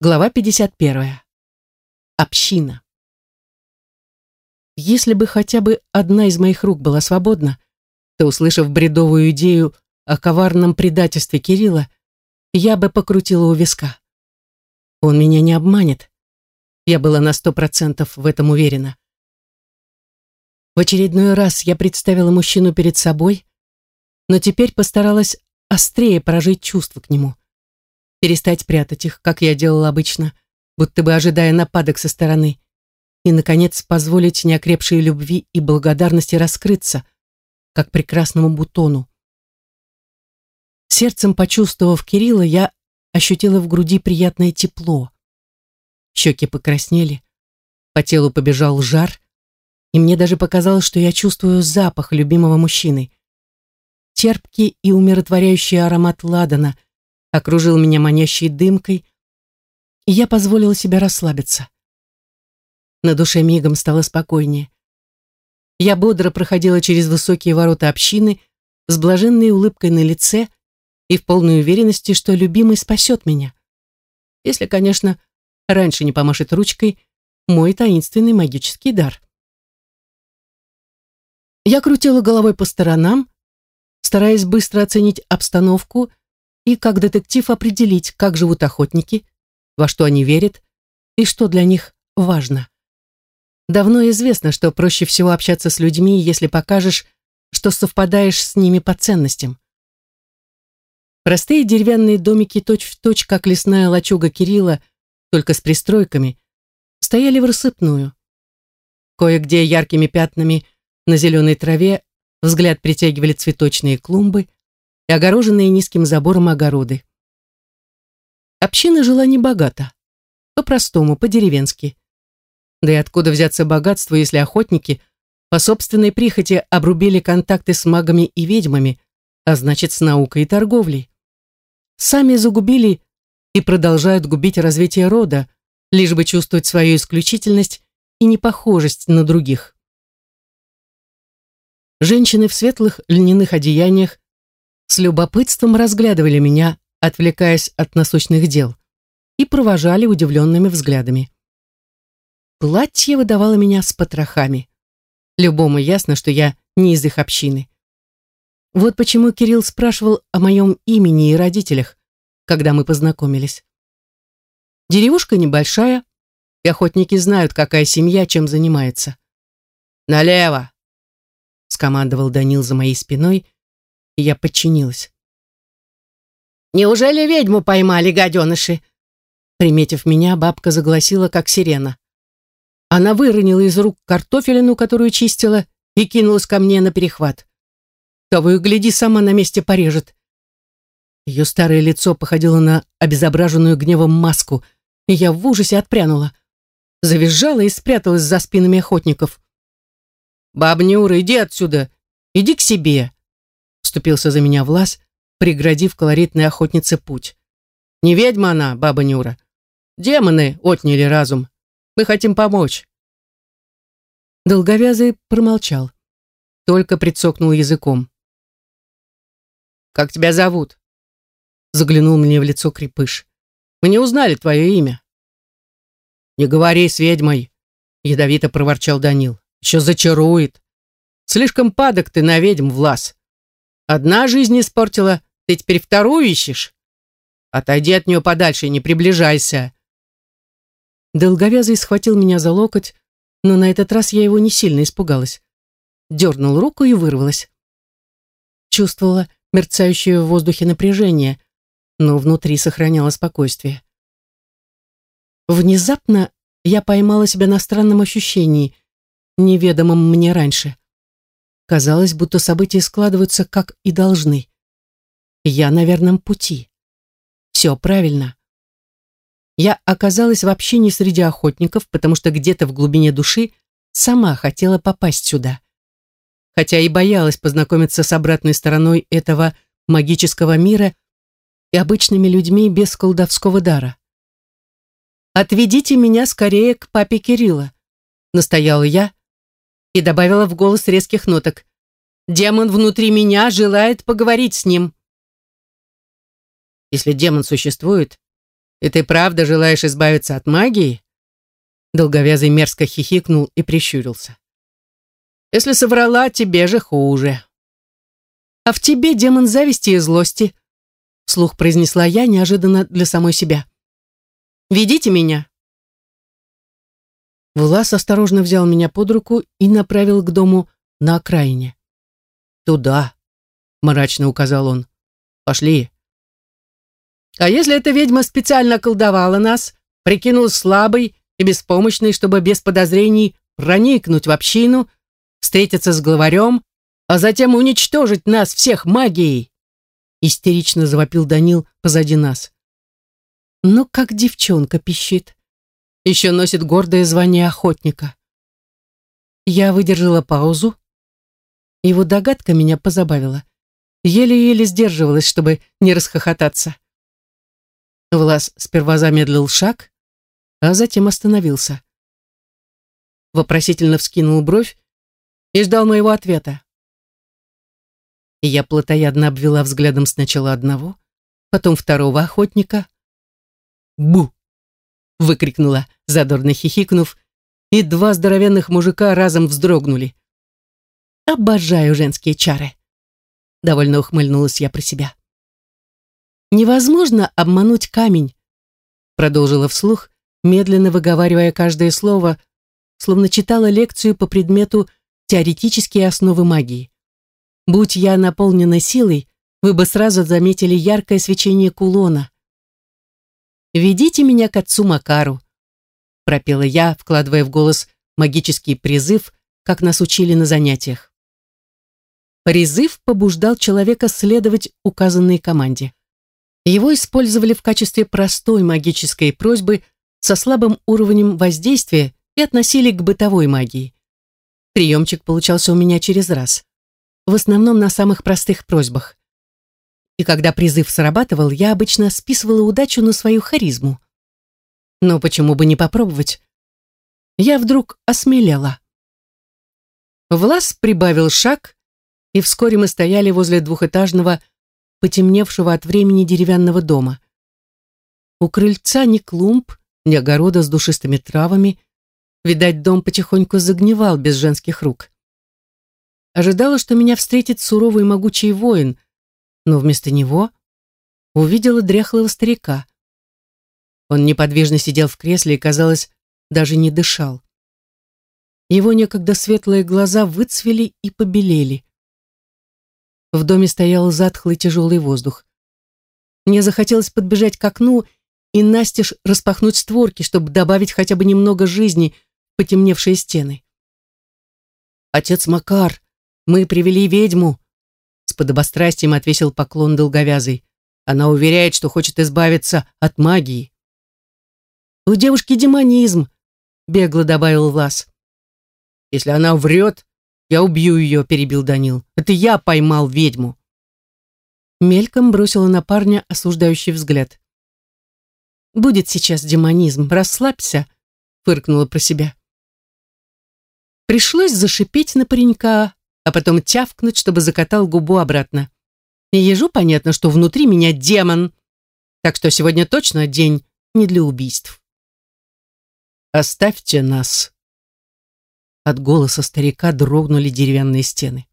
Глава 51. Община. Если бы хотя бы одна из моих рук была свободна, то, услышав бредовую идею о коварном предательстве Кирилла, я бы покрутила у виска. Он меня не обманет. Я была на сто процентов в этом уверена. В очередной раз я представила мужчину перед собой, но теперь постаралась острее прожить чувства к нему перестать прятать их, как я делала обычно, будто бы ожидая нападок со стороны, и, наконец, позволить неокрепшей любви и благодарности раскрыться, как прекрасному бутону. Сердцем почувствовав Кирилла, я ощутила в груди приятное тепло. Щеки покраснели, по телу побежал жар, и мне даже показалось, что я чувствую запах любимого мужчины. Терпкий и умиротворяющий аромат ладана — окружил меня манящей дымкой, и я позволила себе расслабиться. На душе мигом стало спокойнее. Я бодро проходила через высокие ворота общины с блаженной улыбкой на лице и в полной уверенности, что любимый спасет меня. Если, конечно, раньше не помашет ручкой мой таинственный магический дар. Я крутила головой по сторонам, стараясь быстро оценить обстановку и как детектив определить, как живут охотники, во что они верят и что для них важно. Давно известно, что проще всего общаться с людьми, если покажешь, что совпадаешь с ними по ценностям. Простые деревянные домики точь-в-точь, точь, как лесная лачуга Кирилла, только с пристройками, стояли в рассыпную. Кое-где яркими пятнами на зеленой траве взгляд притягивали цветочные клумбы, и огороженные низким забором огороды. Община жила небогато, по-простому, по-деревенски. Да и откуда взяться богатство, если охотники по собственной прихоти обрубили контакты с магами и ведьмами, а значит, с наукой и торговлей. Сами загубили и продолжают губить развитие рода, лишь бы чувствовать свою исключительность и непохожесть на других. Женщины в светлых льняных одеяниях с любопытством разглядывали меня, отвлекаясь от насущных дел, и провожали удивленными взглядами. Платье выдавало меня с потрохами. Любому ясно, что я не из их общины. Вот почему Кирилл спрашивал о моем имени и родителях, когда мы познакомились. Деревушка небольшая, и охотники знают, какая семья чем занимается. «Налево!» — скомандовал Данил за моей спиной, и я подчинилась. «Неужели ведьму поймали, гаденыши?» Приметив меня, бабка загласила, как сирена. Она выронила из рук картофелину, которую чистила, и кинулась ко мне на перехват. Того и гляди, сама на месте порежет. Ее старое лицо походило на обезображенную гневом маску, и я в ужасе отпрянула. Завизжала и спряталась за спинами охотников. «Бабнюра, иди отсюда! Иди к себе!» Вступился за меня Влас, преградив колоритной охотнице путь. «Не ведьма она, баба Нюра. Демоны отняли разум. Мы хотим помочь». Долговязый промолчал, только прицокнул языком. «Как тебя зовут?» Заглянул мне в лицо крепыш. «Мы не узнали твое имя». «Не говори с ведьмой», — ядовито проворчал Данил. «Еще зачарует. Слишком падок ты на ведьм, Влас. Одна жизнь испортила, ты теперь вторую ищешь? Отойди от нее подальше и не приближайся. Долговязый схватил меня за локоть, но на этот раз я его не сильно испугалась. Дернул руку и вырвалась. Чувствовала мерцающее в воздухе напряжение, но внутри сохраняла спокойствие. Внезапно я поймала себя на странном ощущении, неведомом мне раньше. Казалось, будто события складываются, как и должны. Я на верном пути. Все правильно. Я оказалась вообще не среди охотников, потому что где-то в глубине души сама хотела попасть сюда. Хотя и боялась познакомиться с обратной стороной этого магического мира и обычными людьми без колдовского дара. «Отведите меня скорее к папе Кирилла», — настояла я, и добавила в голос резких ноток. «Демон внутри меня желает поговорить с ним». Если демон существует, «И ты правда желаешь избавиться от магии?» Долговязый мерзко хихикнул и прищурился. «Если соврала, тебе же хуже». «А в тебе демон зависти и злости», слух произнесла я неожиданно для самой себя. «Ведите меня». Влас осторожно взял меня под руку и направил к дому на окраине. «Туда», — мрачно указал он. «Пошли». «А если эта ведьма специально колдовала нас, прикинул слабой и беспомощной, чтобы без подозрений проникнуть в общину, встретиться с главарем, а затем уничтожить нас всех магией?» Истерично завопил Данил позади нас. Ну, как девчонка пищит. Еще носит гордое звание охотника. Я выдержала паузу. Его догадка меня позабавила. Еле-еле сдерживалась, чтобы не расхохотаться. Влас сперва замедлил шаг, а затем остановился. Вопросительно вскинул бровь и ждал моего ответа. Я плотоядно обвела взглядом сначала одного, потом второго охотника. «Бу!» — выкрикнула, задорно хихикнув, и два здоровенных мужика разом вздрогнули. «Обожаю женские чары!» — довольно ухмыльнулась я про себя. «Невозможно обмануть камень», — продолжила вслух, медленно выговаривая каждое слово, словно читала лекцию по предмету «Теоретические основы магии». Будь я наполнена силой, вы бы сразу заметили яркое свечение кулона. «Ведите меня к отцу Макару», — пропела я, вкладывая в голос магический призыв, как нас учили на занятиях. Призыв побуждал человека следовать указанной команде. Его использовали в качестве простой магической просьбы со слабым уровнем воздействия и относили к бытовой магии. Приемчик получался у меня через раз в основном на самых простых просьбах. И когда призыв срабатывал, я обычно списывала удачу на свою харизму. Но почему бы не попробовать? Я вдруг осмелела. Влас прибавил шаг, и вскоре мы стояли возле двухэтажного, потемневшего от времени деревянного дома. У крыльца ни клумб, ни огорода с душистыми травами. Видать, дом потихоньку загнивал без женских рук. Ожидала, что меня встретит суровый могучий воин, но вместо него увидела дряхлого старика. Он неподвижно сидел в кресле и, казалось, даже не дышал. Его некогда светлые глаза выцвели и побелели. В доме стоял затхлый тяжелый воздух. Мне захотелось подбежать к окну и настежь распахнуть створки, чтобы добавить хотя бы немного жизни в потемневшие стены. «Отец Макар!» Мы привели ведьму. Подобострастием отвесил поклон долговязый. Она уверяет, что хочет избавиться от магии. У девушки демонизм, бегло добавил Влас. Если она врет, я убью ее, перебил Данил. Это я поймал ведьму. Мельком бросила на парня осуждающий взгляд. «Будет сейчас демонизм, расслабься», — фыркнула про себя. Пришлось зашипеть на паренька, а потом тявкнуть, чтобы закатал губу обратно. И ежу понятно, что внутри меня демон, так что сегодня точно день не для убийств. «Оставьте нас!» От голоса старика дрогнули деревянные стены.